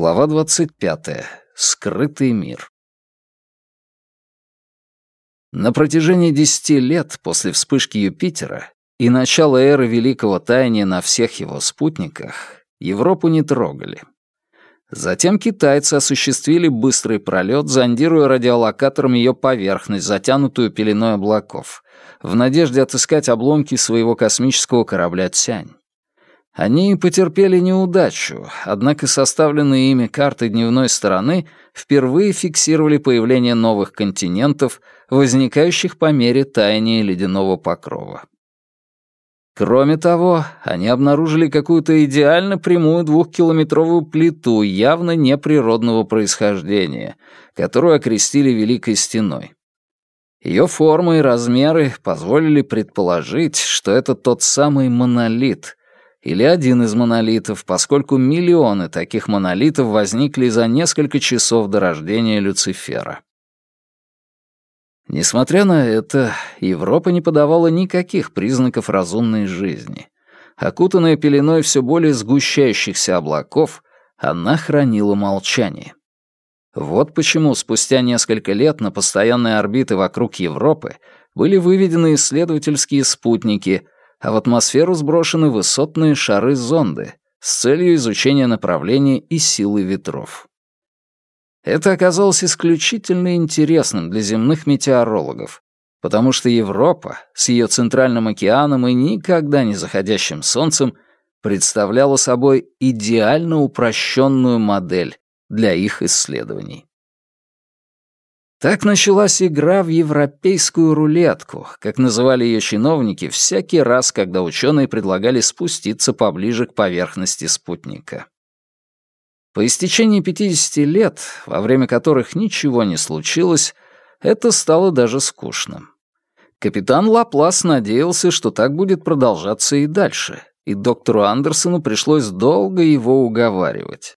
Глава 25. Скрытый мир. На протяжении десяти лет после вспышки Юпитера и начала эры Великого Таяния на всех его спутниках Европу не трогали. Затем китайцы осуществили быстрый пролет, зондируя радиолокатором ее поверхность, затянутую пеленой облаков, в надежде отыскать обломки своего космического корабля «Цянь». Они потерпели неудачу, однако составленные ими карты дневной стороны впервые фиксировали появление новых континентов, возникающих по мере таяния ледяного покрова. Кроме того, они обнаружили какую-то идеально прямую двухкилометровую плиту явно неприродного происхождения, которую окрестили Великой Стеной. Ее форма и размеры позволили предположить, что это тот самый монолит, или один из монолитов, поскольку миллионы таких монолитов возникли за несколько часов до рождения Люцифера. Несмотря на это, Европа не подавала никаких признаков разумной жизни. Окутанная пеленой все более сгущающихся облаков, она хранила молчание. Вот почему спустя несколько лет на постоянные орбиты вокруг Европы были выведены исследовательские спутники — а в атмосферу сброшены высотные шары-зонды с целью изучения направления и силы ветров. Это оказалось исключительно интересным для земных метеорологов, потому что Европа с ее центральным океаном и никогда не заходящим солнцем представляла собой идеально упрощенную модель для их исследований. Так началась игра в европейскую рулетку, как называли ее чиновники всякий раз, когда ученые предлагали спуститься поближе к поверхности спутника. По истечении 50 лет, во время которых ничего не случилось, это стало даже скучным. Капитан Лаплас надеялся, что так будет продолжаться и дальше, и доктору Андерсону пришлось долго его уговаривать.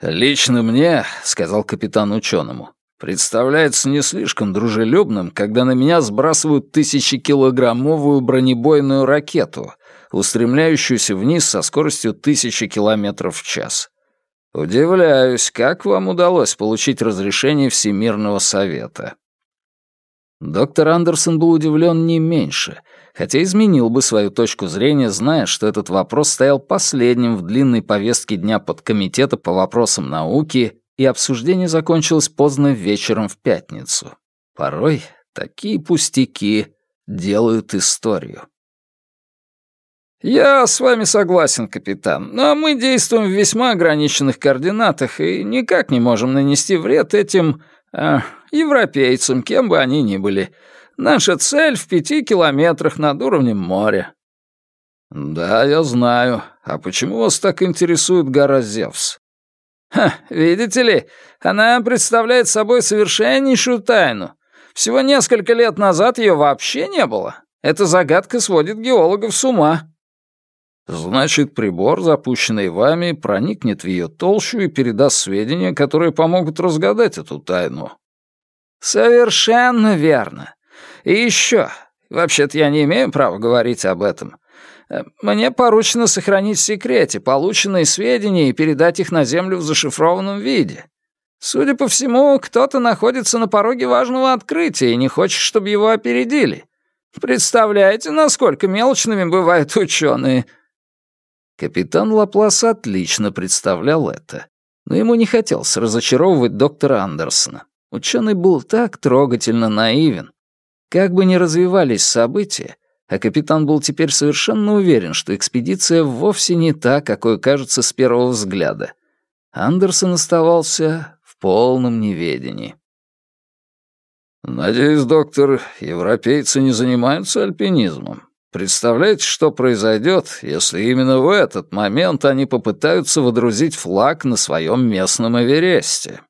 «Лично мне», — сказал капитан ученому, представляется не слишком дружелюбным, когда на меня сбрасывают тысячекилограммовую бронебойную ракету, устремляющуюся вниз со скоростью тысячи километров в час. Удивляюсь, как вам удалось получить разрешение Всемирного Совета?» Доктор Андерсон был удивлен не меньше, хотя изменил бы свою точку зрения, зная, что этот вопрос стоял последним в длинной повестке дня подкомитета по вопросам науки и обсуждение закончилось поздно вечером в пятницу. Порой такие пустяки делают историю. «Я с вами согласен, капитан, но мы действуем в весьма ограниченных координатах и никак не можем нанести вред этим... Э, европейцам, кем бы они ни были. Наша цель в пяти километрах над уровнем моря». «Да, я знаю. А почему вас так интересует гора Зевс?» Ха, видите ли, она представляет собой совершеннейшую тайну. Всего несколько лет назад ее вообще не было. Эта загадка сводит геологов с ума. Значит, прибор, запущенный вами, проникнет в ее толщу и передаст сведения, которые помогут разгадать эту тайну. Совершенно верно. И еще, вообще-то я не имею права говорить об этом, мне поручено сохранить в секрете полученные сведения и передать их на Землю в зашифрованном виде. Судя по всему, кто-то находится на пороге важного открытия и не хочет, чтобы его опередили. Представляете, насколько мелочными бывают ученые?» Капитан Лаплас отлично представлял это, но ему не хотелось разочаровывать доктора Андерсона. Ученый был так трогательно наивен. Как бы ни развивались события, а капитан был теперь совершенно уверен, что экспедиция вовсе не та, какой кажется с первого взгляда. Андерсон оставался в полном неведении. «Надеюсь, доктор, европейцы не занимаются альпинизмом. Представляете, что произойдет, если именно в этот момент они попытаются водрузить флаг на своем местном Эвересте?»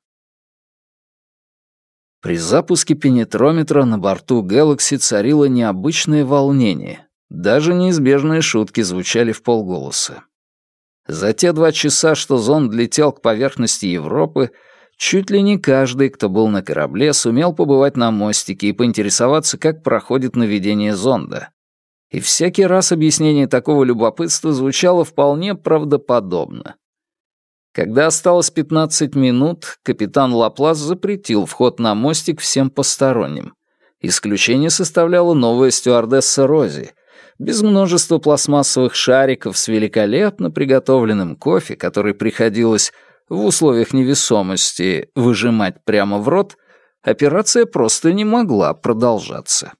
При запуске пенетрометра на борту Galaxy царило необычное волнение. Даже неизбежные шутки звучали в полголоса. За те два часа, что зонд летел к поверхности Европы, чуть ли не каждый, кто был на корабле, сумел побывать на мостике и поинтересоваться, как проходит наведение зонда. И всякий раз объяснение такого любопытства звучало вполне правдоподобно. Когда осталось 15 минут, капитан Лаплас запретил вход на мостик всем посторонним. Исключение составляла новая стюардесса Рози, без множества пластмассовых шариков с великолепно приготовленным кофе, который приходилось в условиях невесомости выжимать прямо в рот, операция просто не могла продолжаться.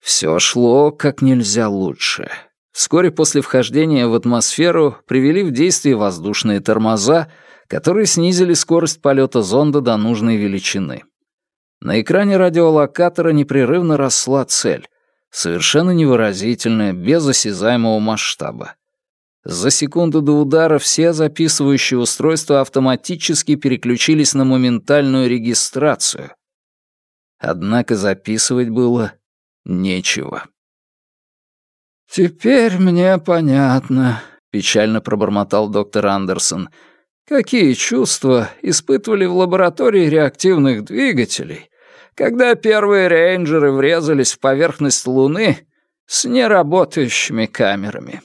Все шло как нельзя лучше. Вскоре после вхождения в атмосферу привели в действие воздушные тормоза, которые снизили скорость полета зонда до нужной величины. На экране радиолокатора непрерывно росла цель, совершенно невыразительная, без осязаемого масштаба. За секунду до удара все записывающие устройства автоматически переключились на моментальную регистрацию. Однако записывать было нечего. «Теперь мне понятно», — печально пробормотал доктор Андерсон, «какие чувства испытывали в лаборатории реактивных двигателей, когда первые рейнджеры врезались в поверхность Луны с неработающими камерами».